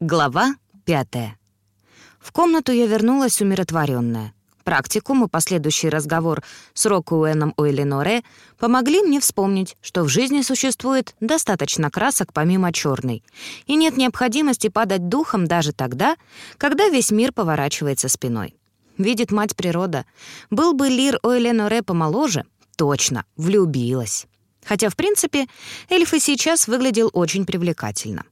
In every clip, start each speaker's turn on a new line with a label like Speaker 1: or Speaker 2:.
Speaker 1: Глава пятая. В комнату я вернулась умиротворенная. Практикум и последующий разговор с Рокуэном Уэллиноре помогли мне вспомнить, что в жизни существует достаточно красок помимо черной, и нет необходимости падать духом даже тогда, когда весь мир поворачивается спиной. Видит мать природа. Был бы Лир Уэллиноре помоложе, точно, влюбилась. Хотя, в принципе, эльф и сейчас выглядел очень привлекательно.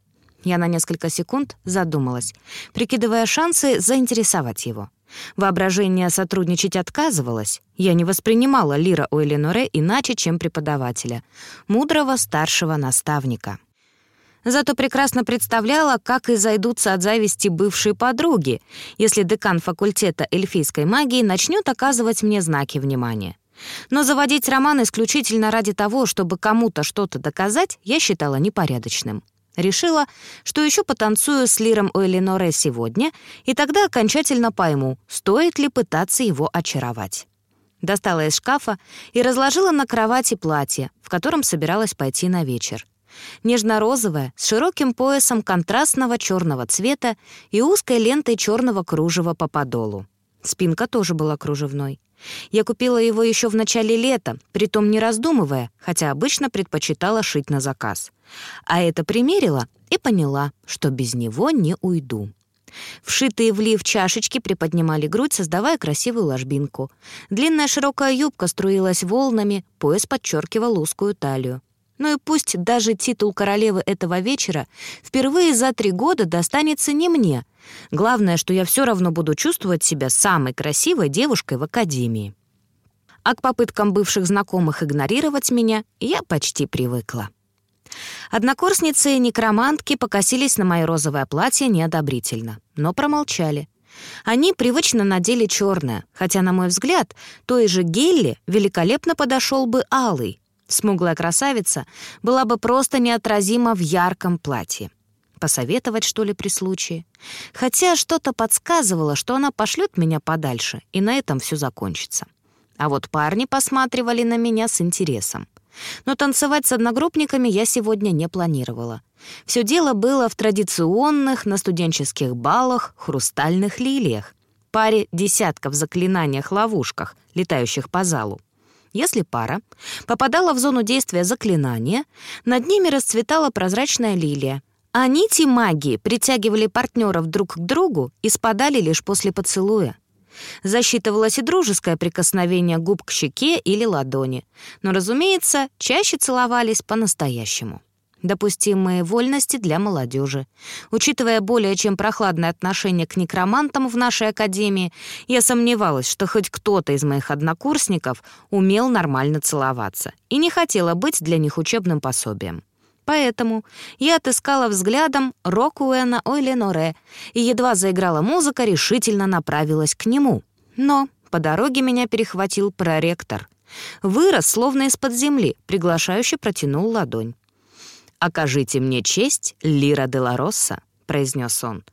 Speaker 1: Я на несколько секунд задумалась, прикидывая шансы заинтересовать его. Воображение сотрудничать отказывалось. Я не воспринимала Лира Уэленоре иначе, чем преподавателя, мудрого старшего наставника. Зато прекрасно представляла, как изойдутся от зависти бывшие подруги, если декан факультета эльфийской магии начнет оказывать мне знаки внимания. Но заводить роман исключительно ради того, чтобы кому-то что-то доказать, я считала непорядочным. Решила, что еще потанцую с Лиром Уэллиноре сегодня, и тогда окончательно пойму, стоит ли пытаться его очаровать. Достала из шкафа и разложила на кровати платье, в котором собиралась пойти на вечер. Нежно-розовое, с широким поясом контрастного черного цвета и узкой лентой черного кружева по подолу. Спинка тоже была кружевной. Я купила его еще в начале лета, притом не раздумывая, хотя обычно предпочитала шить на заказ. А это примерила и поняла, что без него не уйду. Вшитые в лиф чашечки приподнимали грудь, создавая красивую ложбинку. Длинная широкая юбка струилась волнами, пояс подчеркивал узкую талию. Ну и пусть даже титул королевы этого вечера впервые за три года достанется не мне. Главное, что я все равно буду чувствовать себя самой красивой девушкой в академии. А к попыткам бывших знакомых игнорировать меня я почти привыкла. Однокурсницы и некромантки покосились на мое розовое платье неодобрительно, но промолчали. Они привычно надели черное, хотя, на мой взгляд, той же Гелли великолепно подошел бы алый. Смуглая красавица была бы просто неотразима в ярком платье. Посоветовать, что ли, при случае? Хотя что-то подсказывало, что она пошлет меня подальше, и на этом все закончится. А вот парни посматривали на меня с интересом. Но танцевать с одногруппниками я сегодня не планировала. Все дело было в традиционных на студенческих балах хрустальных лилиях, паре десятков заклинаниях-ловушках, летающих по залу. Если пара попадала в зону действия заклинания, над ними расцветала прозрачная лилия, а нити магии притягивали партнеров друг к другу и спадали лишь после поцелуя. Засчитывалось и дружеское прикосновение губ к щеке или ладони. Но, разумеется, чаще целовались по-настоящему. Допустимые вольности для молодежи. Учитывая более чем прохладное отношение к некромантам в нашей академии, я сомневалась, что хоть кто-то из моих однокурсников умел нормально целоваться и не хотела быть для них учебным пособием. Поэтому я отыскала взглядом Рокуэна Ойленоре и едва заиграла музыка, решительно направилась к нему. Но по дороге меня перехватил проректор. Вырос, словно из-под земли, приглашающе протянул ладонь. «Окажите мне честь, Лира де ла Росса», — произнес он.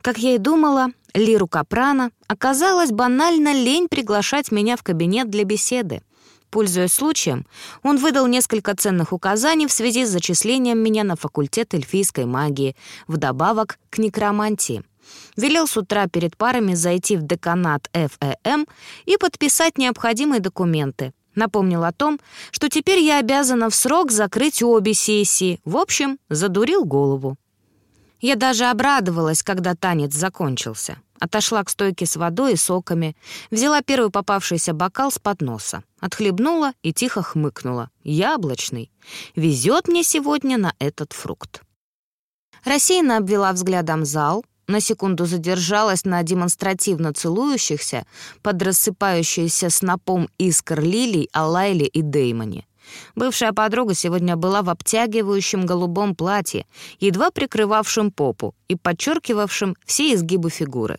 Speaker 1: Как я и думала, Лиру Капрана оказалось банально лень приглашать меня в кабинет для беседы. Пользуясь случаем, он выдал несколько ценных указаний в связи с зачислением меня на факультет эльфийской магии, вдобавок к некромантии. Велел с утра перед парами зайти в деканат ФЭМ и подписать необходимые документы. Напомнил о том, что теперь я обязана в срок закрыть обе сессии. В общем, задурил голову. Я даже обрадовалась, когда танец закончился. Отошла к стойке с водой и соками, взяла первый попавшийся бокал с подноса, отхлебнула и тихо хмыкнула. Яблочный. Везет мне сегодня на этот фрукт. Рассеянно обвела взглядом зал, на секунду задержалась на демонстративно целующихся под рассыпающейся снопом искр лилий Алайле и Деймоне. Бывшая подруга сегодня была в обтягивающем голубом платье, едва прикрывавшем попу и подчеркивавшем все изгибы фигуры.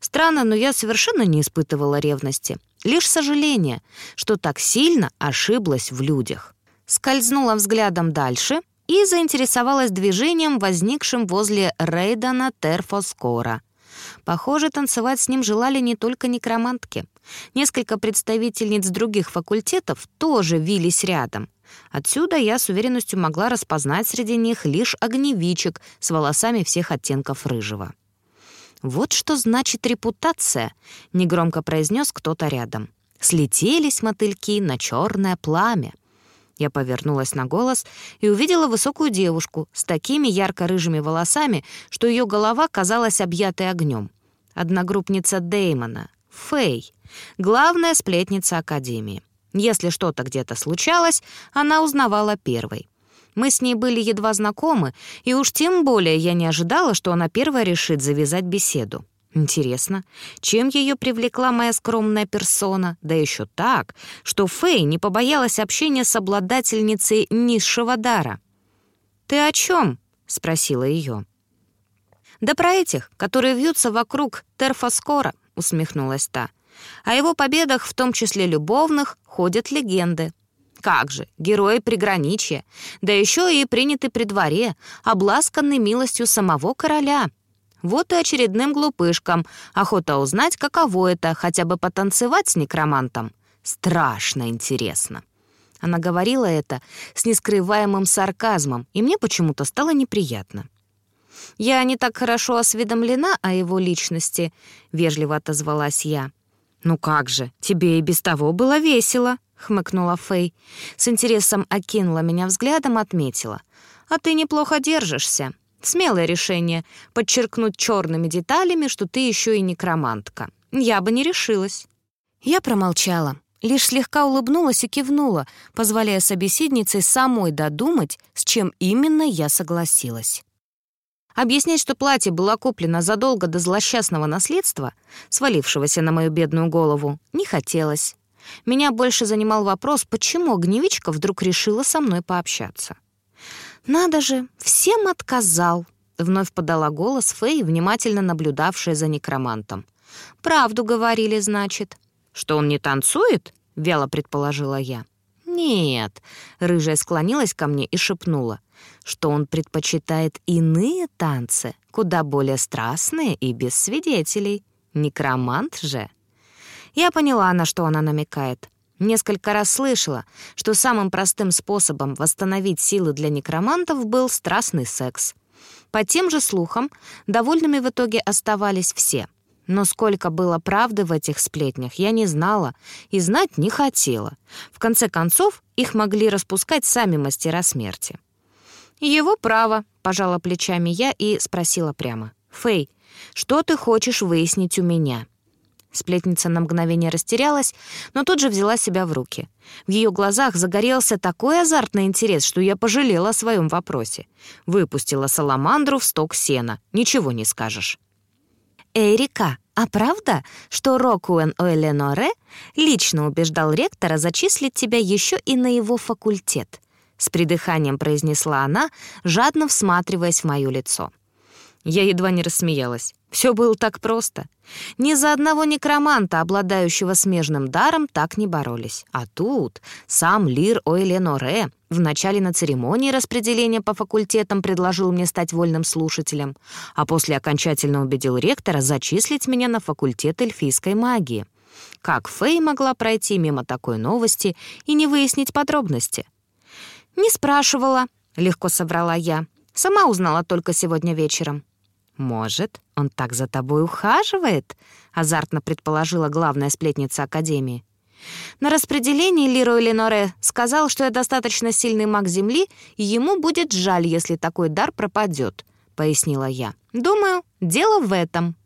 Speaker 1: Странно, но я совершенно не испытывала ревности. Лишь сожаление, что так сильно ошиблась в людях. Скользнула взглядом дальше и заинтересовалась движением, возникшим возле Рейдана Терфоскора. Похоже, танцевать с ним желали не только некромантки. Несколько представительниц других факультетов тоже вились рядом. Отсюда я с уверенностью могла распознать среди них лишь огневичек с волосами всех оттенков рыжего. «Вот что значит репутация», — негромко произнес кто-то рядом. «Слетелись мотыльки на черное пламя». Я повернулась на голос и увидела высокую девушку с такими ярко-рыжими волосами, что ее голова казалась объятой огнем. Одногруппница Деймона, Фэй, главная сплетница Академии. Если что-то где-то случалось, она узнавала первой. Мы с ней были едва знакомы, и уж тем более я не ожидала, что она первая решит завязать беседу. Интересно, чем ее привлекла моя скромная персона? Да еще так, что Фэй не побоялась общения с обладательницей низшего дара. «Ты о чем?» — спросила ее. «Да про этих, которые вьются вокруг Терфоскора», — усмехнулась та. «О его победах, в том числе любовных, ходят легенды. Как же, герои приграничья, да еще и приняты при дворе, обласканный милостью самого короля». Вот и очередным глупышкам охота узнать, каково это, хотя бы потанцевать с некромантом. Страшно интересно. Она говорила это с нескрываемым сарказмом, и мне почему-то стало неприятно. «Я не так хорошо осведомлена о его личности», — вежливо отозвалась я. «Ну как же, тебе и без того было весело», — хмыкнула Фэй. С интересом окинула меня взглядом, отметила. «А ты неплохо держишься. Смелое решение — подчеркнуть черными деталями, что ты еще и некромантка. Я бы не решилась». Я промолчала, лишь слегка улыбнулась и кивнула, позволяя собеседнице самой додумать, с чем именно я согласилась. Объяснять, что платье было куплено задолго до злосчастного наследства, свалившегося на мою бедную голову, не хотелось. Меня больше занимал вопрос, почему огневичка вдруг решила со мной пообщаться. «Надо же, всем отказал!» — вновь подала голос Фэй, внимательно наблюдавшая за некромантом. «Правду говорили, значит». «Что он не танцует?» — вяло предположила я. «Нет», — рыжая склонилась ко мне и шепнула, что он предпочитает иные танцы, куда более страстные и без свидетелей. Некромант же. Я поняла, на что она намекает. Несколько раз слышала, что самым простым способом восстановить силы для некромантов был страстный секс. По тем же слухам, довольными в итоге оставались все. Но сколько было правды в этих сплетнях, я не знала и знать не хотела. В конце концов, их могли распускать сами мастера смерти. «Его право», — пожала плечами я и спросила прямо. «Фэй, что ты хочешь выяснить у меня?» Сплетница на мгновение растерялась, но тут же взяла себя в руки. В ее глазах загорелся такой азартный интерес, что я пожалела о своем вопросе. Выпустила саламандру в сток сена. Ничего не скажешь. «Эрика, а правда, что Рокуэн Оэленоре лично убеждал ректора зачислить тебя еще и на его факультет?» С придыханием произнесла она, жадно всматриваясь в мое лицо. Я едва не рассмеялась. Все было так просто. Ни за одного некроманта, обладающего смежным даром, так не боролись. А тут сам Лир Ойленоре в начале на церемонии распределения по факультетам предложил мне стать вольным слушателем, а после окончательно убедил ректора зачислить меня на факультет эльфийской магии. Как Фэй могла пройти мимо такой новости и не выяснить подробности? «Не спрашивала», — легко соврала я. «Сама узнала только сегодня вечером». «Может, он так за тобой ухаживает?» — азартно предположила главная сплетница Академии. «На распределении Лиро Леноре сказал, что я достаточно сильный маг Земли, и ему будет жаль, если такой дар пропадет», — пояснила я. «Думаю, дело в этом».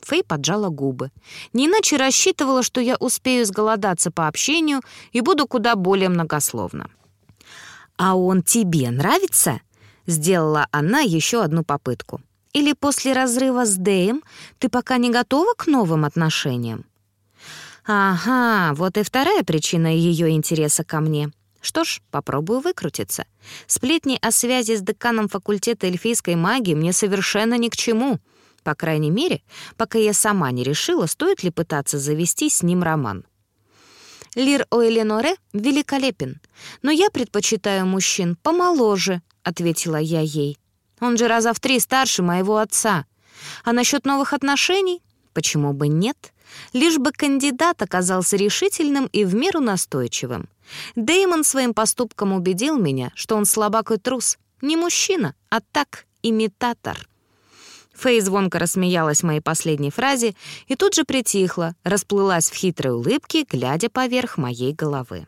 Speaker 1: Фэй поджала губы. Не иначе рассчитывала, что я успею сголодаться по общению и буду куда более многословна. «А он тебе нравится?» — сделала она еще одну попытку. Или после разрыва с Дэем ты пока не готова к новым отношениям? Ага, вот и вторая причина ее интереса ко мне. Что ж, попробую выкрутиться. Сплетни о связи с деканом факультета эльфийской магии мне совершенно ни к чему. По крайней мере, пока я сама не решила, стоит ли пытаться завести с ним роман. Лир Оэленоре великолепен, но я предпочитаю мужчин помоложе, ответила я ей. Он же раза в три старше моего отца. А насчет новых отношений? Почему бы нет? лишь бы кандидат оказался решительным и в меру настойчивым. Деймон своим поступком убедил меня, что он слабак и трус. Не мужчина, а так, имитатор. Фэй звонко рассмеялась моей последней фразе и тут же притихла, расплылась в хитрой улыбке, глядя поверх моей головы.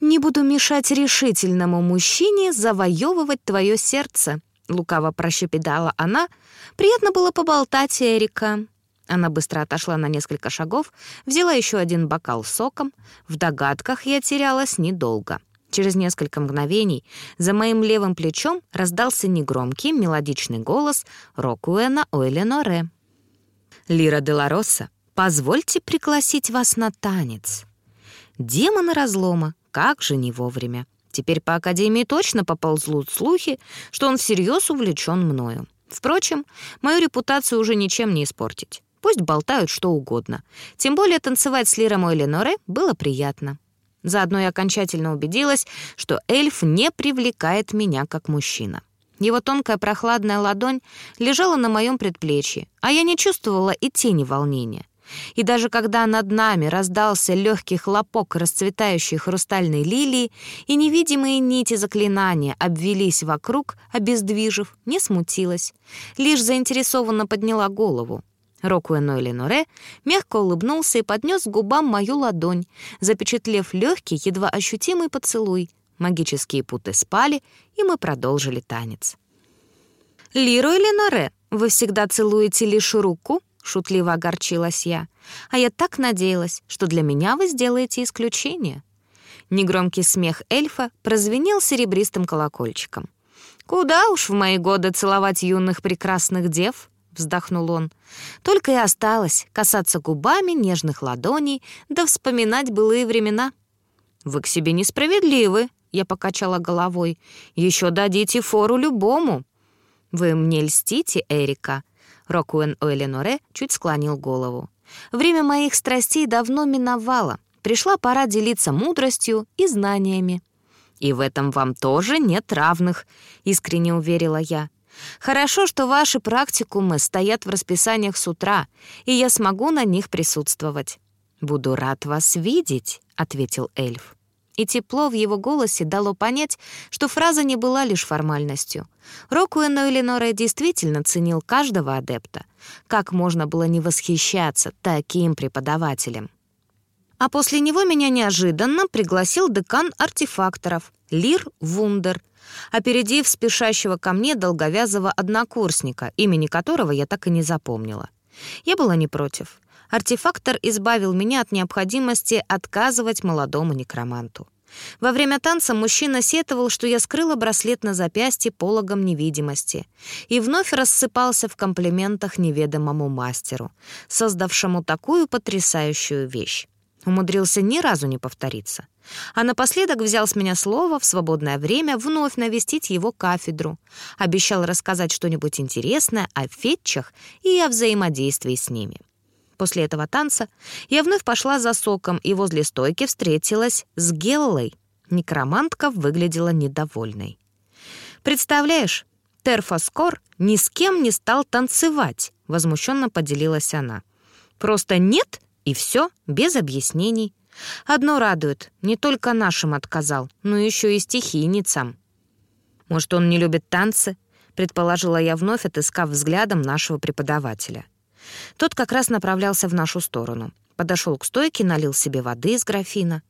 Speaker 1: «Не буду мешать решительному мужчине завоевывать твое сердце», — лукаво прощепедала она. «Приятно было поболтать, Эрика». Она быстро отошла на несколько шагов, взяла еще один бокал соком. В догадках я терялась недолго. Через несколько мгновений за моим левым плечом раздался негромкий мелодичный голос Рокуэна Ойленоре. «Лира де Лароса, позвольте пригласить вас на танец». Демоны разлома, как же не вовремя. Теперь по Академии точно поползлут слухи, что он всерьез увлечен мною. Впрочем, мою репутацию уже ничем не испортить. Пусть болтают что угодно. Тем более танцевать с Лиром и Леноре было приятно. Заодно я окончательно убедилась, что эльф не привлекает меня как мужчина. Его тонкая прохладная ладонь лежала на моем предплечье, а я не чувствовала и тени волнения. И даже когда над нами раздался легкий хлопок расцветающей хрустальной лилии, и невидимые нити заклинания обвелись вокруг, обездвижив, не смутилась. Лишь заинтересованно подняла голову. Рокуэно Леноре мягко улыбнулся и поднес к губам мою ладонь, запечатлев легкий, едва ощутимый поцелуй. Магические путы спали, и мы продолжили танец. «Лиру Леноре, вы всегда целуете лишь руку?» — шутливо огорчилась я. «А я так надеялась, что для меня вы сделаете исключение». Негромкий смех эльфа прозвенел серебристым колокольчиком. «Куда уж в мои годы целовать юных прекрасных дев?» — вздохнул он. «Только и осталось касаться губами нежных ладоней да вспоминать былые времена». «Вы к себе несправедливы», — я покачала головой. «Еще дадите фору любому». «Вы мне льстите, Эрика», — Рокуэн Ойленоре чуть склонил голову. «Время моих страстей давно миновало. Пришла пора делиться мудростью и знаниями». «И в этом вам тоже нет равных», — искренне уверила я. Хорошо, что ваши практикумы стоят в расписаниях с утра, и я смогу на них присутствовать. «Буду рад вас видеть», — ответил эльф. И тепло в его голосе дало понять, что фраза не была лишь формальностью. Рокуэно Элиноре действительно ценил каждого адепта. Как можно было не восхищаться таким преподавателем? А после него меня неожиданно пригласил декан артефакторов Лир Вундер, опередив спешащего ко мне долговязого однокурсника, имени которого я так и не запомнила. Я была не против. Артефактор избавил меня от необходимости отказывать молодому некроманту. Во время танца мужчина сетовал, что я скрыла браслет на запястье пологом невидимости, и вновь рассыпался в комплиментах неведомому мастеру, создавшему такую потрясающую вещь. Умудрился ни разу не повториться. А напоследок взял с меня слово в свободное время вновь навестить его кафедру. Обещал рассказать что-нибудь интересное о фетчах и о взаимодействии с ними. После этого танца я вновь пошла за соком и возле стойки встретилась с Геллой. Некромантка выглядела недовольной. «Представляешь, Терфоскор ни с кем не стал танцевать», — возмущенно поделилась она. «Просто нет и все, без объяснений. Одно радует, не только нашим отказал, но еще и стихийницам. Может, он не любит танцы? Предположила я вновь, отыскав взглядом нашего преподавателя. Тот как раз направлялся в нашу сторону. Подошел к стойке, налил себе воды из графина.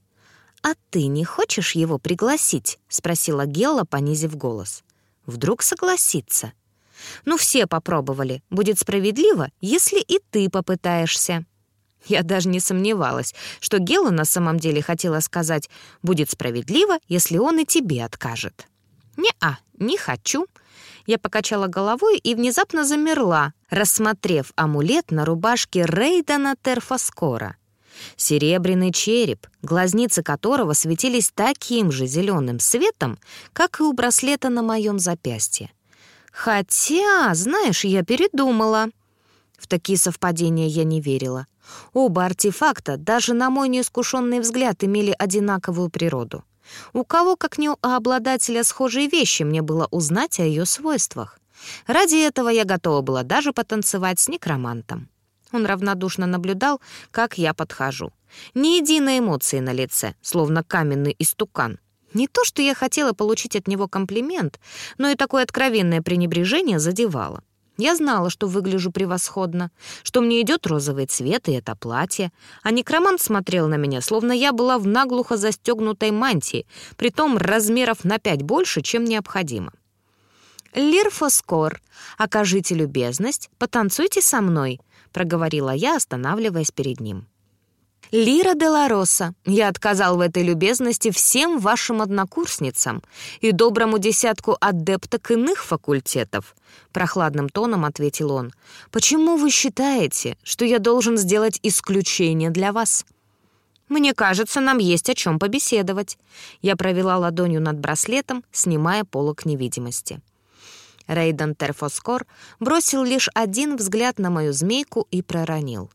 Speaker 1: «А ты не хочешь его пригласить?» — спросила Гелла, понизив голос. «Вдруг согласится?» «Ну, все попробовали. Будет справедливо, если и ты попытаешься». Я даже не сомневалась, что Гела на самом деле хотела сказать «будет справедливо, если он и тебе откажет». «Не-а, не хочу». Я покачала головой и внезапно замерла, рассмотрев амулет на рубашке Рейдана Терфаскора. Серебряный череп, глазницы которого светились таким же зеленым светом, как и у браслета на моем запястье. Хотя, знаешь, я передумала. В такие совпадения я не верила. Оба артефакта, даже на мой неискушенный взгляд, имели одинаковую природу. У кого, как не у обладателя схожей вещи, мне было узнать о ее свойствах. Ради этого я готова была даже потанцевать с некромантом. Он равнодушно наблюдал, как я подхожу. Ни единой эмоции на лице, словно каменный истукан. Не то, что я хотела получить от него комплимент, но и такое откровенное пренебрежение задевало. Я знала, что выгляжу превосходно, что мне идет розовый цвет и это платье, а некромант смотрел на меня, словно я была в наглухо застегнутой мантии, притом размеров на пять больше, чем необходимо. «Лир Фоскор, окажите любезность, потанцуйте со мной», — проговорила я, останавливаясь перед ним. «Лира де ла Роса, я отказал в этой любезности всем вашим однокурсницам и доброму десятку адепток иных факультетов», — прохладным тоном ответил он. «Почему вы считаете, что я должен сделать исключение для вас?» «Мне кажется, нам есть о чем побеседовать». Я провела ладонью над браслетом, снимая полок невидимости. Рейден Терфоскор бросил лишь один взгляд на мою змейку и проронил.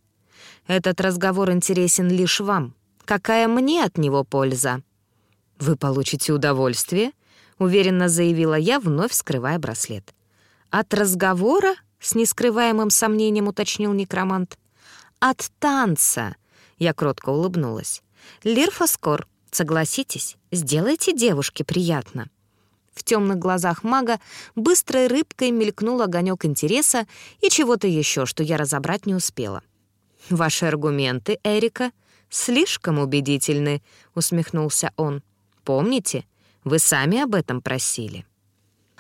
Speaker 1: «Этот разговор интересен лишь вам. Какая мне от него польза?» «Вы получите удовольствие», — уверенно заявила я, вновь скрывая браслет. «От разговора?» — с нескрываемым сомнением уточнил некромант. «От танца!» — я кротко улыбнулась. «Лирфоскор, согласитесь, сделайте девушке приятно». В темных глазах мага быстрой рыбкой мелькнул огонек интереса и чего-то еще, что я разобрать не успела. «Ваши аргументы, Эрика, слишком убедительны», — усмехнулся он. «Помните, вы сами об этом просили».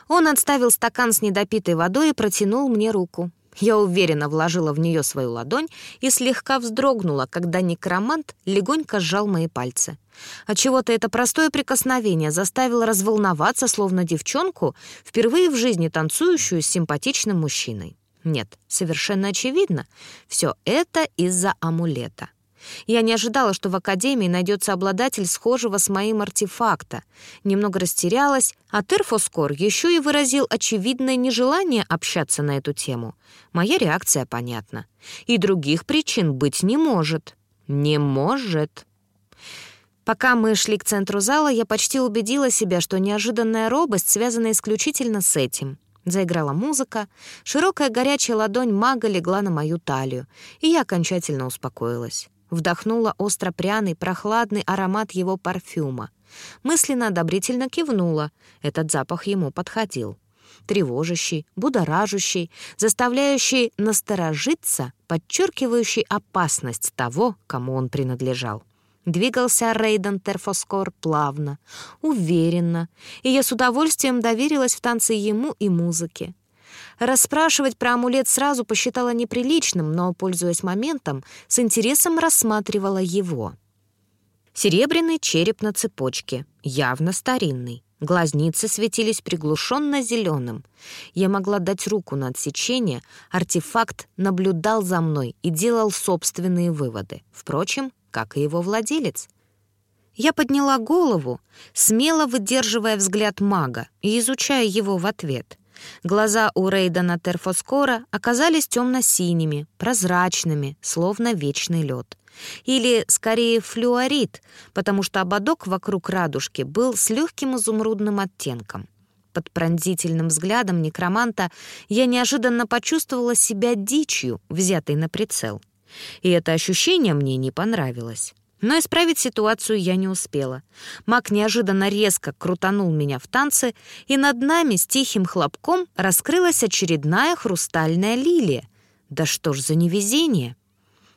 Speaker 1: Он отставил стакан с недопитой водой и протянул мне руку. Я уверенно вложила в нее свою ладонь и слегка вздрогнула, когда некромант легонько сжал мои пальцы. А чего-то это простое прикосновение заставило разволноваться, словно девчонку, впервые в жизни танцующую с симпатичным мужчиной. Нет, совершенно очевидно, все это из-за амулета. Я не ожидала, что в Академии найдется обладатель схожего с моим артефакта. Немного растерялась, а Терфоскор еще и выразил очевидное нежелание общаться на эту тему. Моя реакция понятна. И других причин быть не может. Не может. Пока мы шли к центру зала, я почти убедила себя, что неожиданная робость связана исключительно с этим. Заиграла музыка, широкая горячая ладонь мага легла на мою талию, и я окончательно успокоилась. Вдохнула остро-пряный, прохладный аромат его парфюма. Мысленно одобрительно кивнула. Этот запах ему подходил. Тревожащий, будоражащий, заставляющий насторожиться, подчеркивающий опасность того, кому он принадлежал. Двигался Рейден Терфоскор плавно, уверенно, и я с удовольствием доверилась в танце ему и музыке. Расспрашивать про амулет сразу посчитала неприличным, но, пользуясь моментом, с интересом рассматривала его. Серебряный череп на цепочке, явно старинный. Глазницы светились приглушенно зеленым. Я могла дать руку на отсечение, артефакт наблюдал за мной и делал собственные выводы. Впрочем, как и его владелец. Я подняла голову, смело выдерживая взгляд мага и изучая его в ответ — Глаза у Рейдана Терфоскора оказались темно-синими, прозрачными, словно вечный лед. Или, скорее, флюорит, потому что ободок вокруг радужки был с легким изумрудным оттенком. Под пронзительным взглядом некроманта я неожиданно почувствовала себя дичью, взятой на прицел. И это ощущение мне не понравилось. Но исправить ситуацию я не успела. Маг неожиданно резко крутанул меня в танце, и над нами с тихим хлопком раскрылась очередная хрустальная лилия. Да что ж за невезение!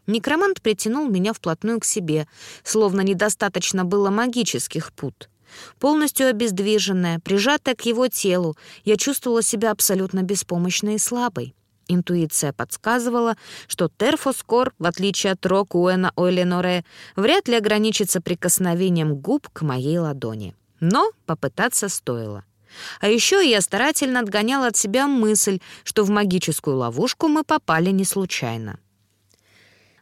Speaker 1: Некромант притянул меня вплотную к себе, словно недостаточно было магических пут. Полностью обездвиженная, прижатая к его телу, я чувствовала себя абсолютно беспомощной и слабой. Интуиция подсказывала, что Терфоскор, в отличие от Рокуэна Ойленоре, вряд ли ограничится прикосновением губ к моей ладони. Но попытаться стоило. А еще я старательно отгоняла от себя мысль, что в магическую ловушку мы попали не случайно.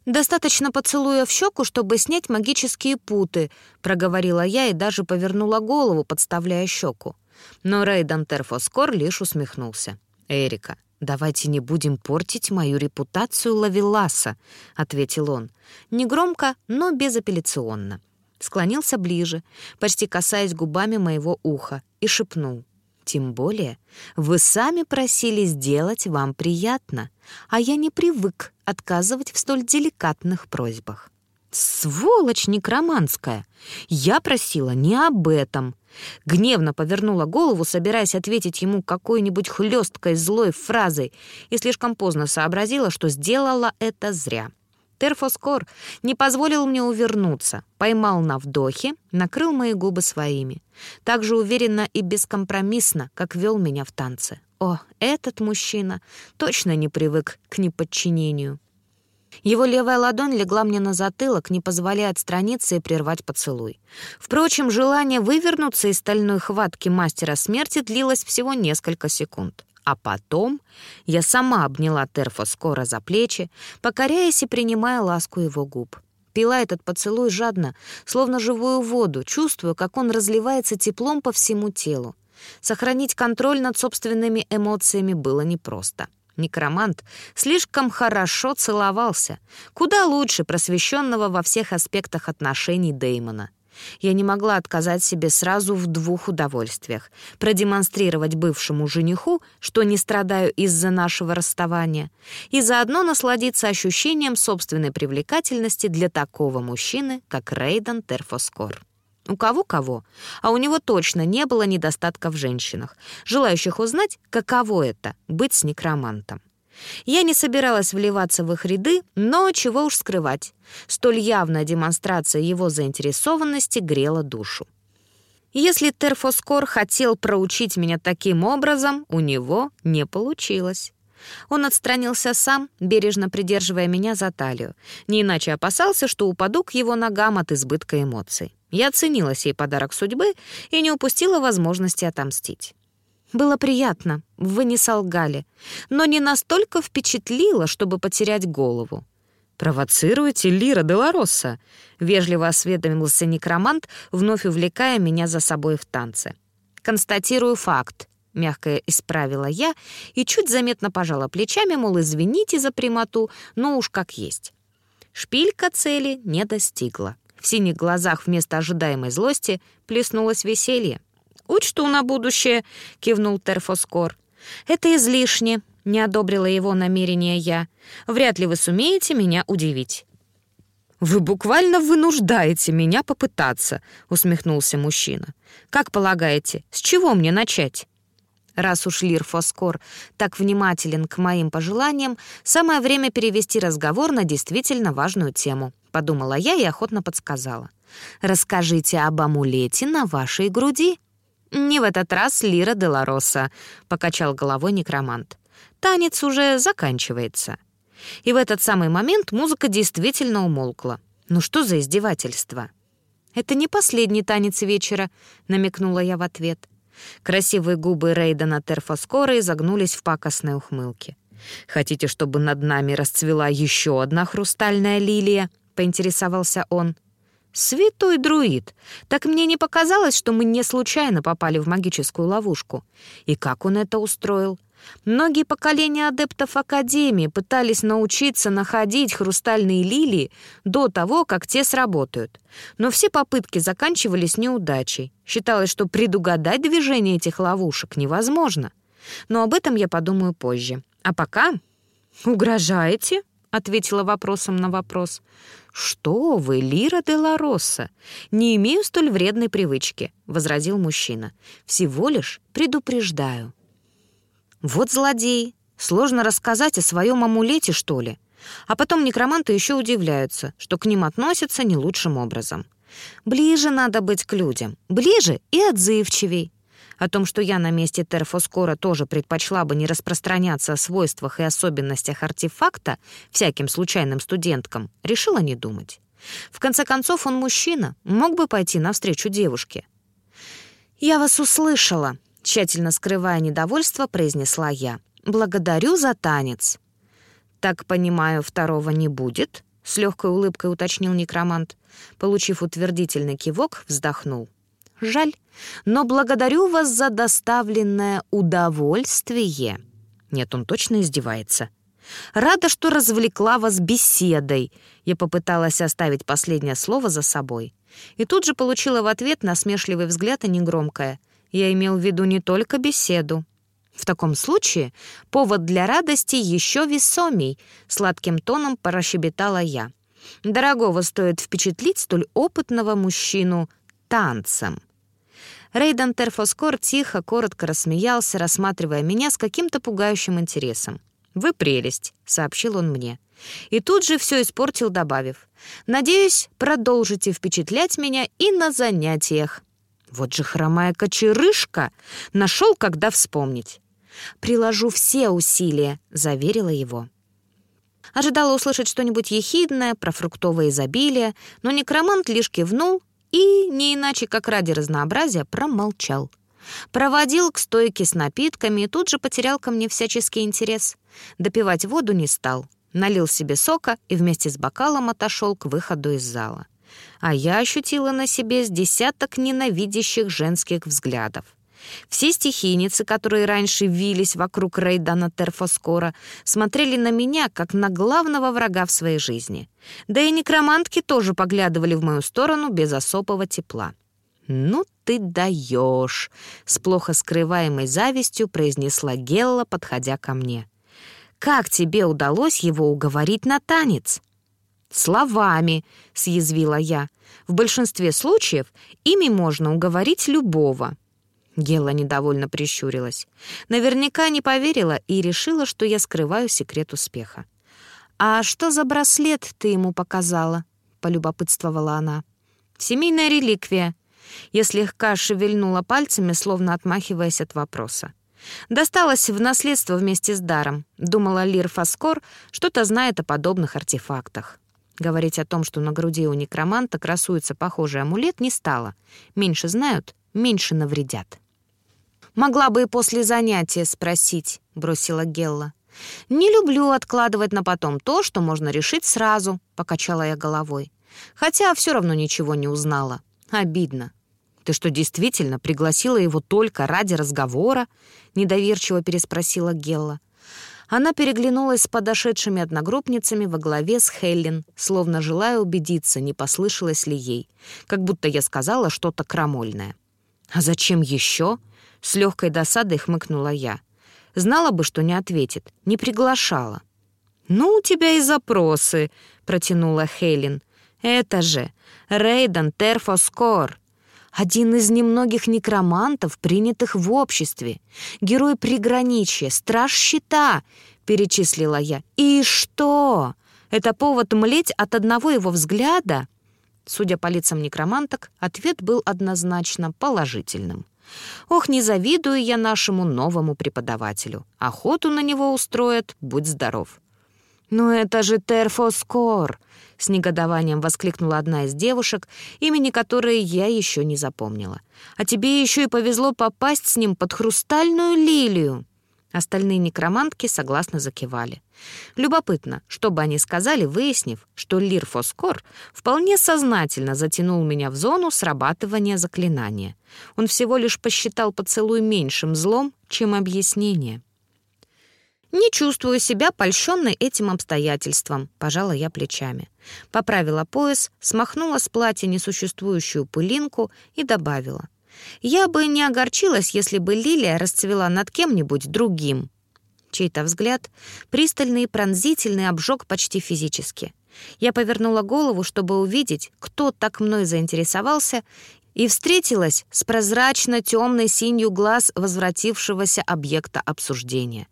Speaker 1: «Достаточно поцелуя в щеку, чтобы снять магические путы», — проговорила я и даже повернула голову, подставляя щеку. Но Рейдан Терфоскор лишь усмехнулся. «Эрика, «Давайте не будем портить мою репутацию Лавеласа», — ответил он. Негромко, но безапелляционно. Склонился ближе, почти касаясь губами моего уха, и шепнул. Тем более вы сами просили сделать вам приятно, а я не привык отказывать в столь деликатных просьбах. Сволочь некроманская! Я просила не об этом. Гневно повернула голову, собираясь ответить ему какой-нибудь хлесткой злой фразой, и слишком поздно сообразила, что сделала это зря. Терфоскор не позволил мне увернуться, поймал на вдохе, накрыл мои губы своими. Так же уверенно и бескомпромиссно, как вел меня в танце. О, этот мужчина точно не привык к неподчинению. Его левая ладонь легла мне на затылок, не позволяя отстраниться и прервать поцелуй. Впрочем, желание вывернуться из стальной хватки мастера смерти длилось всего несколько секунд. А потом я сама обняла Терфа скоро за плечи, покоряясь и принимая ласку его губ. Пила этот поцелуй жадно, словно живую воду, чувствуя, как он разливается теплом по всему телу. Сохранить контроль над собственными эмоциями было непросто. Некромант слишком хорошо целовался, куда лучше просвещенного во всех аспектах отношений Деймона. Я не могла отказать себе сразу в двух удовольствиях. Продемонстрировать бывшему жениху, что не страдаю из-за нашего расставания, и заодно насладиться ощущением собственной привлекательности для такого мужчины, как Рейден Терфоскор. У кого-кого, а у него точно не было недостатка в женщинах, желающих узнать, каково это — быть с некромантом. Я не собиралась вливаться в их ряды, но чего уж скрывать. Столь явная демонстрация его заинтересованности грела душу. Если Терфоскор хотел проучить меня таким образом, у него не получилось. Он отстранился сам, бережно придерживая меня за талию. Не иначе опасался, что упаду к его ногам от избытка эмоций. Я оценила сей подарок судьбы и не упустила возможности отомстить. Было приятно, вы не солгали, но не настолько впечатлило, чтобы потерять голову. «Провоцируете Лира Деларосса?» — вежливо осведомился некромант, вновь увлекая меня за собой в танце. «Констатирую факт», — мягко исправила я и чуть заметно пожала плечами, мол, извините за прямоту, но уж как есть. Шпилька цели не достигла. В синих глазах вместо ожидаемой злости плеснулось веселье. «Учту на будущее», — кивнул Терфоскор. «Это излишне», — не одобрила его намерение я. «Вряд ли вы сумеете меня удивить». «Вы буквально вынуждаете меня попытаться», — усмехнулся мужчина. «Как полагаете, с чего мне начать?» Раз уж Лир Фоскор так внимателен к моим пожеланиям, самое время перевести разговор на действительно важную тему, подумала я и охотно подсказала. «Расскажите об амулете на вашей груди». «Не в этот раз Лира Делароса», — покачал головой некромант. «Танец уже заканчивается». И в этот самый момент музыка действительно умолкла. «Ну что за издевательство?» «Это не последний танец вечера», — намекнула я в ответ. Красивые губы Рейдена Терфоскора изогнулись в пакостной ухмылке. «Хотите, чтобы над нами расцвела еще одна хрустальная лилия?» — поинтересовался он. «Святой друид! Так мне не показалось, что мы не случайно попали в магическую ловушку. И как он это устроил? Многие поколения адептов Академии пытались научиться находить хрустальные лилии до того, как те сработают. Но все попытки заканчивались неудачей. Считалось, что предугадать движение этих ловушек невозможно. Но об этом я подумаю позже. А пока... «Угрожаете?» — ответила вопросом на вопрос. «Что вы, Лира де ла Росса? Не имею столь вредной привычки», — возразил мужчина. «Всего лишь предупреждаю». «Вот злодей. Сложно рассказать о своем амулете, что ли?» А потом некроманты еще удивляются, что к ним относятся не лучшим образом. Ближе надо быть к людям, ближе и отзывчивей. О том, что я на месте Терфоскора тоже предпочла бы не распространяться о свойствах и особенностях артефакта всяким случайным студенткам, решила не думать. В конце концов, он мужчина, мог бы пойти навстречу девушке. «Я вас услышала», — тщательно скрывая недовольство, произнесла я. «Благодарю за танец». «Так, понимаю, второго не будет?» — с легкой улыбкой уточнил некромант. Получив утвердительный кивок, вздохнул. Жаль, но благодарю вас за доставленное удовольствие. Нет, он точно издевается. Рада, что развлекла вас беседой. Я попыталась оставить последнее слово за собой. И тут же получила в ответ насмешливый взгляд и негромкое. Я имел в виду не только беседу. В таком случае повод для радости еще весомей, сладким тоном прощебетала я. Дорогого стоит впечатлить столь опытного мужчину танцем. Рейдан Терфоскор тихо, коротко рассмеялся, рассматривая меня с каким-то пугающим интересом. «Вы прелесть», — сообщил он мне. И тут же все испортил, добавив. «Надеюсь, продолжите впечатлять меня и на занятиях». Вот же хромая кочерышка! Нашел, когда вспомнить. «Приложу все усилия», — заверила его. Ожидала услышать что-нибудь ехидное про фруктовое изобилие, но некромант лишь кивнул и, не иначе как ради разнообразия, промолчал. Проводил к стойке с напитками и тут же потерял ко мне всяческий интерес. Допивать воду не стал. Налил себе сока и вместе с бокалом отошел к выходу из зала. А я ощутила на себе с десяток ненавидящих женских взглядов. Все стихийницы, которые раньше вились вокруг Рейдана Терфоскора, смотрели на меня, как на главного врага в своей жизни. Да и некромантки тоже поглядывали в мою сторону без особого тепла. «Ну ты даешь!» — с плохо скрываемой завистью произнесла Гелла, подходя ко мне. «Как тебе удалось его уговорить на танец?» «Словами», — съязвила я. «В большинстве случаев ими можно уговорить любого». Гела недовольно прищурилась. Наверняка не поверила и решила, что я скрываю секрет успеха. «А что за браслет ты ему показала?» — полюбопытствовала она. «Семейная реликвия». Я слегка шевельнула пальцами, словно отмахиваясь от вопроса. Досталось в наследство вместе с даром. Думала Лир Фаскор, что-то знает о подобных артефактах. Говорить о том, что на груди у некроманта красуется похожий амулет, не стало. Меньше знают, меньше навредят. «Могла бы и после занятия спросить», — бросила Гелла. «Не люблю откладывать на потом то, что можно решить сразу», — покачала я головой. Хотя все равно ничего не узнала. Обидно. «Ты что, действительно пригласила его только ради разговора?» — недоверчиво переспросила Гелла. Она переглянулась с подошедшими одногруппницами во главе с Хеллен, словно желая убедиться, не послышалось ли ей, как будто я сказала что-то крамольное. «А зачем еще?» С легкой досадой хмыкнула я. Знала бы, что не ответит, не приглашала. «Ну, у тебя и запросы», — протянула Хелен. «Это же Рейдан Терфоскор, один из немногих некромантов, принятых в обществе, герой приграничья, страж щита», — перечислила я. «И что? Это повод млеть от одного его взгляда?» Судя по лицам некроманток, ответ был однозначно положительным. Ох, не завидую я нашему новому преподавателю. Охоту на него устроят, будь здоров. «Но это же Терфоскор!» — с негодованием воскликнула одна из девушек, имени которой я еще не запомнила. «А тебе еще и повезло попасть с ним под хрустальную лилию!» Остальные некромантки согласно закивали. Любопытно, что бы они сказали, выяснив, что Лир Фоскор вполне сознательно затянул меня в зону срабатывания заклинания. Он всего лишь посчитал поцелуй меньшим злом, чем объяснение. «Не чувствую себя польщенной этим обстоятельством», — пожала я плечами. Поправила пояс, смахнула с платья несуществующую пылинку и добавила. Я бы не огорчилась, если бы лилия расцвела над кем-нибудь другим. Чей-то взгляд, пристальный и пронзительный, обжег почти физически. Я повернула голову, чтобы увидеть, кто так мной заинтересовался, и встретилась с прозрачно темной синью глаз возвратившегося объекта обсуждения.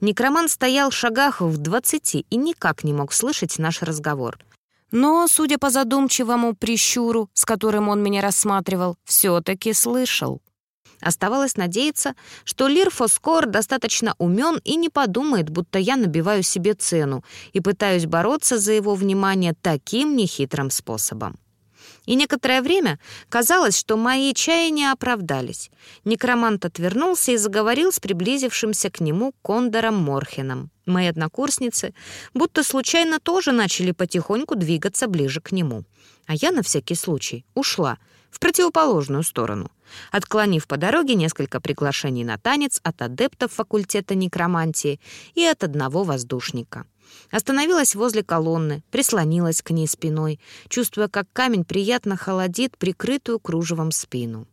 Speaker 1: Некроман стоял в шагах в двадцати и никак не мог слышать наш разговор — но, судя по задумчивому прищуру, с которым он меня рассматривал, все-таки слышал. Оставалось надеяться, что Лир Фоскор достаточно умен и не подумает, будто я набиваю себе цену и пытаюсь бороться за его внимание таким нехитрым способом. И некоторое время казалось, что мои чаяния оправдались. Некромант отвернулся и заговорил с приблизившимся к нему Кондором Морхеном. Мои однокурсницы будто случайно тоже начали потихоньку двигаться ближе к нему. А я на всякий случай ушла в противоположную сторону, отклонив по дороге несколько приглашений на танец от адептов факультета некромантии и от одного воздушника. Остановилась возле колонны, прислонилась к ней спиной, чувствуя, как камень приятно холодит прикрытую кружевом спину.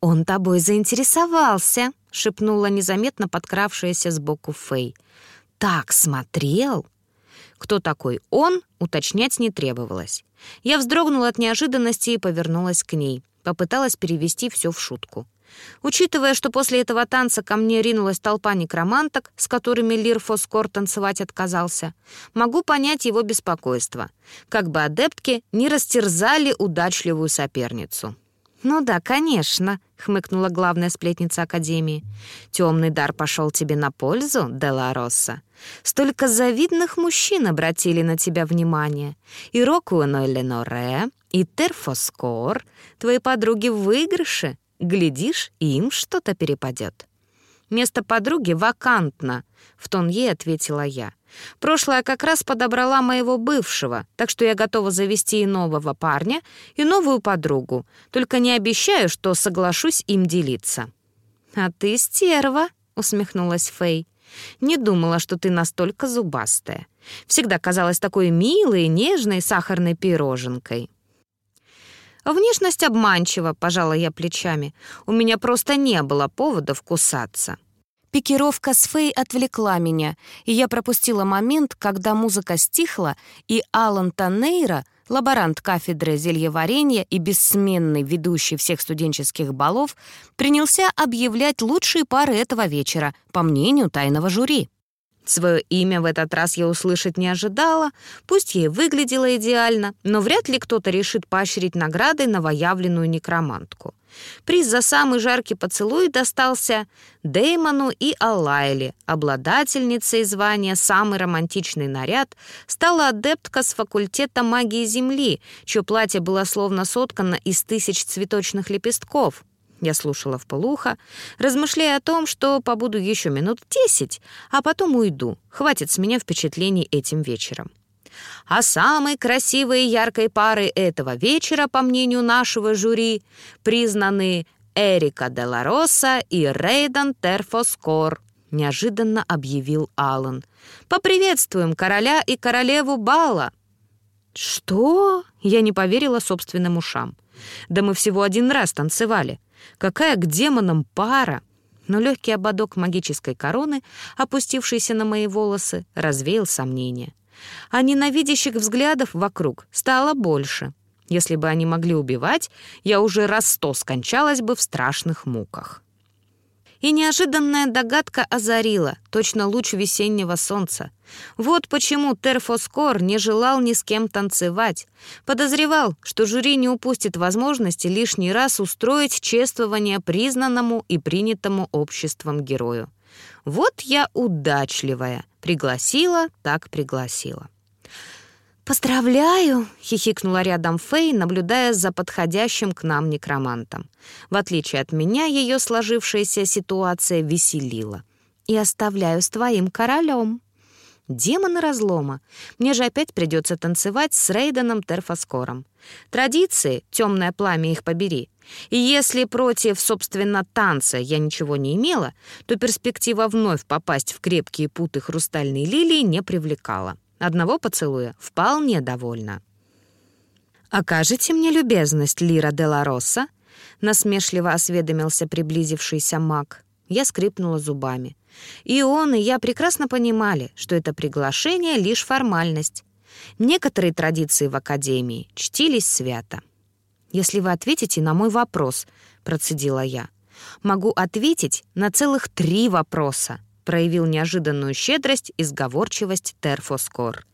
Speaker 1: «Он тобой заинтересовался», — шепнула незаметно подкравшаяся сбоку Фэй. «Так смотрел!» Кто такой «он» уточнять не требовалось. Я вздрогнула от неожиданности и повернулась к ней. Попыталась перевести все в шутку. Учитывая, что после этого танца ко мне ринулась толпа некроманток, с которыми Лир Фоскор танцевать отказался, могу понять его беспокойство. Как бы адептки не растерзали удачливую соперницу. «Ну да, конечно», — хмыкнула главная сплетница Академии. «Темный дар пошел тебе на пользу, Делароса. Столько завидных мужчин обратили на тебя внимание. И Рокуэно Леноре, и Терфоскор, твои подруги в выигрыше. Глядишь, и им что-то перепадет. «Место подруги вакантно», — в тон ей ответила я. «Прошлое как раз подобрала моего бывшего, так что я готова завести и нового парня, и новую подругу, только не обещаю, что соглашусь им делиться». «А ты стерва», — усмехнулась Фэй. «Не думала, что ты настолько зубастая. Всегда казалась такой милой, нежной сахарной пироженкой». «Внешность обманчива», — пожала я плечами. «У меня просто не было поводов кусаться». Пикировка с Фэй отвлекла меня, и я пропустила момент, когда музыка стихла, и Алан Танейра, лаборант кафедры зельеварения и бессменный ведущий всех студенческих балов, принялся объявлять лучшие пары этого вечера, по мнению тайного жюри. Свое имя в этот раз я услышать не ожидала, пусть ей выглядело идеально, но вряд ли кто-то решит поощрить наградой новоявленную некромантку. Приз за самый жаркий поцелуй достался Деймону и Аллайле. Обладательницей звания «Самый романтичный наряд» стала адептка с факультета магии Земли, чье платье было словно соткано из тысяч цветочных лепестков. Я слушала в полухо, размышляя о том, что побуду еще минут десять, а потом уйду. Хватит с меня впечатлений этим вечером. А самой красивой и яркой парой этого вечера, по мнению нашего жюри, признаны Эрика Делароса и Рейдан Терфоскор, неожиданно объявил Алан. «Поприветствуем короля и королеву Бала!» «Что?» — я не поверила собственным ушам. «Да мы всего один раз танцевали. Какая к демонам пара! Но легкий ободок магической короны, опустившийся на мои волосы, развеял сомнения. А ненавидящих взглядов вокруг стало больше. Если бы они могли убивать, я уже раз сто скончалась бы в страшных муках. И неожиданная догадка озарила, точно луч весеннего солнца. Вот почему Терфоскор не желал ни с кем танцевать. Подозревал, что жюри не упустит возможности лишний раз устроить чествование признанному и принятому обществом герою. Вот я удачливая. Пригласила, так пригласила. «Поздравляю!» — хихикнула рядом Фэй, наблюдая за подходящим к нам некромантом. В отличие от меня, ее сложившаяся ситуация веселила. «И оставляю с твоим королем». Демоны разлома. Мне же опять придется танцевать с Рейденом Терфоскором. Традиции, темное пламя их побери. И если против, собственно, танца я ничего не имела, то перспектива вновь попасть в крепкие путы хрустальной лилии не привлекала. Одного поцелуя вполне довольна. «Окажете мне любезность, Лира де ла Росса?» насмешливо осведомился приблизившийся маг. Я скрипнула зубами. И он, и я прекрасно понимали, что это приглашение — лишь формальность. Некоторые традиции в Академии чтились свято. «Если вы ответите на мой вопрос», — процедила я, — «могу ответить на целых три вопроса проявил неожиданную щедрость и сговорчивость Терфоскор.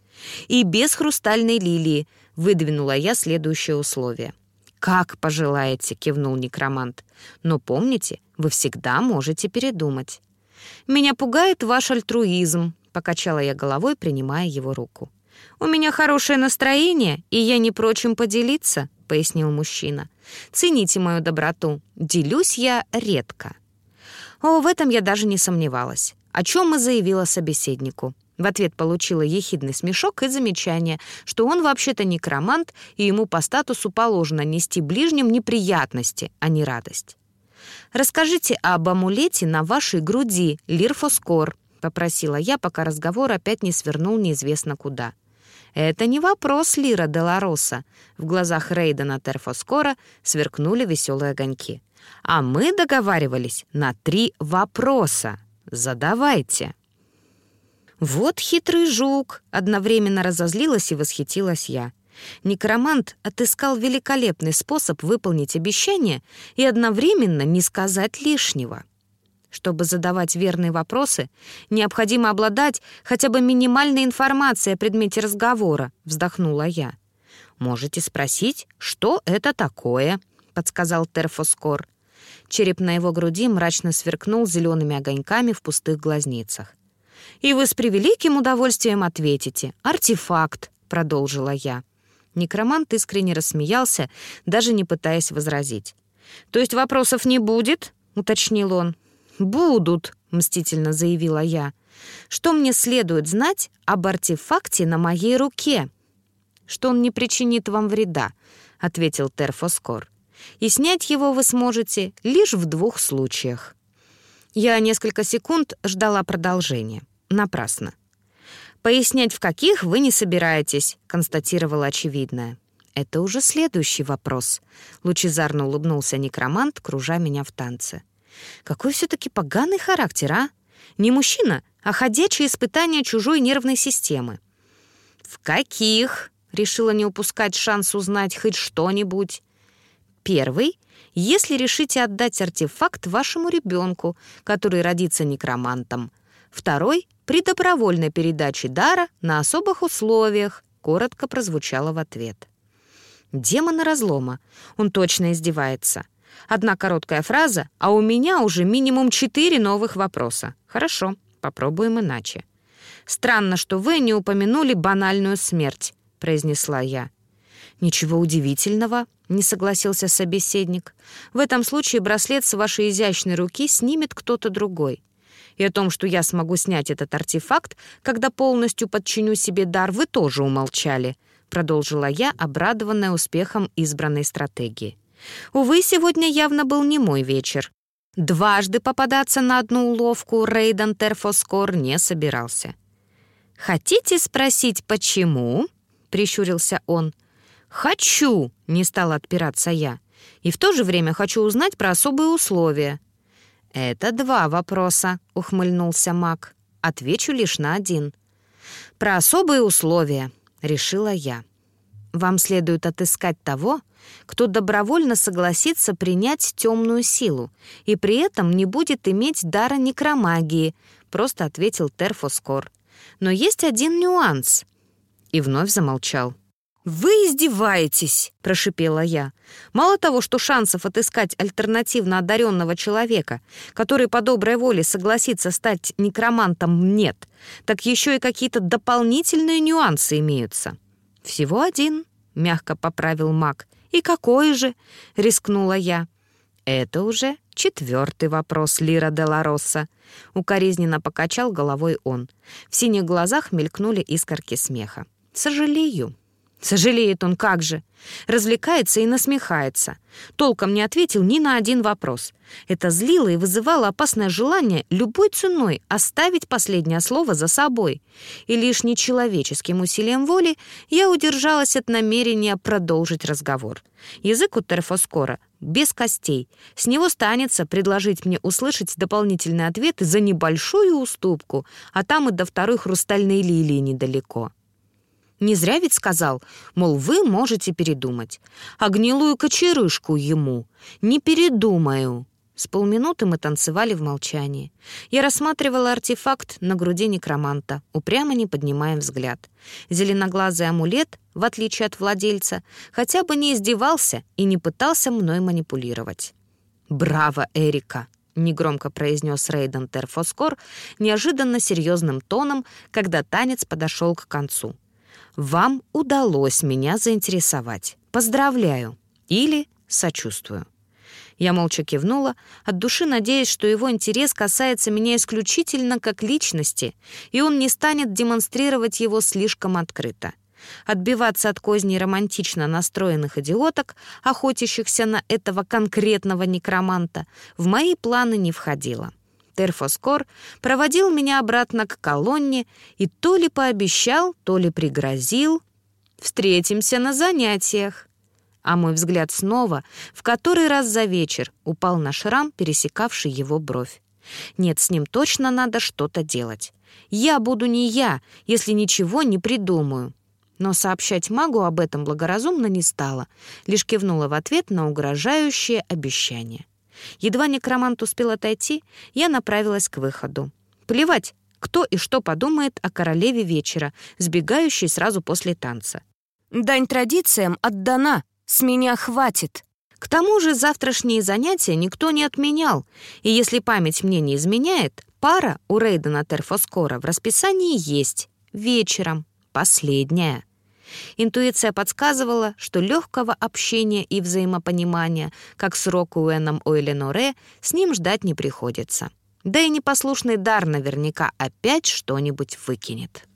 Speaker 1: «И без хрустальной лилии», — выдвинула я следующее условие. «Как пожелаете», — кивнул некромант. «Но помните, вы всегда можете передумать». «Меня пугает ваш альтруизм», — покачала я головой, принимая его руку. «У меня хорошее настроение, и я не прочим поделиться», — пояснил мужчина. «Цените мою доброту. Делюсь я редко». О, в этом я даже не сомневалась о чем и заявила собеседнику. В ответ получила ехидный смешок и замечание, что он вообще-то некромант, и ему по статусу положено нести ближним неприятности, а не радость. «Расскажите об амулете на вашей груди, Лирфоскор», — попросила я, пока разговор опять не свернул неизвестно куда. «Это не вопрос Лира Делароса». В глазах Рейдена Терфоскора сверкнули веселые огоньки. А мы договаривались на три вопроса. Задавайте. Вот хитрый жук, одновременно разозлилась и восхитилась я. Некромант отыскал великолепный способ выполнить обещание и одновременно не сказать лишнего. Чтобы задавать верные вопросы, необходимо обладать хотя бы минимальной информацией о предмете разговора, вздохнула я. Можете спросить, что это такое, подсказал Терфоскор. Череп на его груди мрачно сверкнул зелеными огоньками в пустых глазницах. «И вы с превеликим удовольствием ответите. Артефакт», — продолжила я. Некромант искренне рассмеялся, даже не пытаясь возразить. «То есть вопросов не будет?» — уточнил он. «Будут», — мстительно заявила я. «Что мне следует знать об артефакте на моей руке?» «Что он не причинит вам вреда», — ответил Терфоскор. «И снять его вы сможете лишь в двух случаях». Я несколько секунд ждала продолжения. Напрасно. «Пояснять, в каких вы не собираетесь», — констатировала очевидное. «Это уже следующий вопрос», — лучезарно улыбнулся некромант, кружа меня в танце. «Какой все-таки поганый характер, а? Не мужчина, а ходячее испытание чужой нервной системы». «В каких?» — решила не упускать шанс узнать хоть что-нибудь. «Первый — если решите отдать артефакт вашему ребенку, который родится некромантом. Второй при добровольной передаче дара на особых условиях», — коротко прозвучало в ответ. «Демона разлома. Он точно издевается. Одна короткая фраза, а у меня уже минимум четыре новых вопроса. Хорошо, попробуем иначе. Странно, что вы не упомянули банальную смерть», — произнесла я. «Ничего удивительного», — не согласился собеседник. «В этом случае браслет с вашей изящной руки снимет кто-то другой и о том, что я смогу снять этот артефакт, когда полностью подчиню себе дар, вы тоже умолчали», — продолжила я, обрадованная успехом избранной стратегии. «Увы, сегодня явно был не мой вечер. Дважды попадаться на одну уловку Рейден Терфоскор не собирался». «Хотите спросить, почему?» — прищурился он. «Хочу!» — не стала отпираться я. «И в то же время хочу узнать про особые условия. «Это два вопроса», — ухмыльнулся маг. «Отвечу лишь на один». «Про особые условия», — решила я. «Вам следует отыскать того, кто добровольно согласится принять темную силу и при этом не будет иметь дара некромагии», — просто ответил Терфоскор. «Но есть один нюанс». И вновь замолчал. «Вы издеваетесь!» — прошипела я. «Мало того, что шансов отыскать альтернативно одаренного человека, который по доброй воле согласится стать некромантом, нет, так еще и какие-то дополнительные нюансы имеются». «Всего один», — мягко поправил маг. «И какой же?» — рискнула я. «Это уже четвертый вопрос, Лира де Ларосса», — укоризненно покачал головой он. В синих глазах мелькнули искорки смеха. «Сожалею». Сожалеет он как же. Развлекается и насмехается. Толком не ответил ни на один вопрос. Это злило и вызывало опасное желание любой ценой оставить последнее слово за собой. И лишь нечеловеческим усилием воли я удержалась от намерения продолжить разговор. Язык у Терфоскора без костей. С него станется предложить мне услышать дополнительные ответы за небольшую уступку, а там и до второй хрустальной лилии недалеко. Не зря ведь сказал, мол, вы можете передумать. А гнилую кочерышку ему не передумаю. С полминуты мы танцевали в молчании. Я рассматривала артефакт на груди некроманта, упрямо не поднимая взгляд. Зеленоглазый амулет, в отличие от владельца, хотя бы не издевался и не пытался мной манипулировать. «Браво, Эрика!» — негромко произнес Рейден Терфоскор неожиданно серьезным тоном, когда танец подошел к концу. Вам удалось меня заинтересовать. Поздравляю. Или сочувствую. Я молча кивнула, от души надеясь, что его интерес касается меня исключительно как личности, и он не станет демонстрировать его слишком открыто. Отбиваться от козней романтично настроенных идиоток, охотящихся на этого конкретного некроманта, в мои планы не входило. Терфоскор проводил меня обратно к колонне и то ли пообещал, то ли пригрозил. «Встретимся на занятиях». А мой взгляд снова, в который раз за вечер, упал на шрам, пересекавший его бровь. Нет, с ним точно надо что-то делать. Я буду не я, если ничего не придумаю. Но сообщать магу об этом благоразумно не стала, лишь кивнула в ответ на угрожающее обещание. Едва некромант успел отойти, я направилась к выходу. Плевать, кто и что подумает о королеве вечера, сбегающей сразу после танца. Дань традициям отдана, с меня хватит. К тому же завтрашние занятия никто не отменял, и если память мне не изменяет, пара у Рейдена Терфоскора в расписании есть. Вечером. Последняя. Интуиция подсказывала, что легкого общения и взаимопонимания, как с Рокуэном Ойленоре, с ним ждать не приходится. Да и непослушный дар наверняка опять что-нибудь выкинет.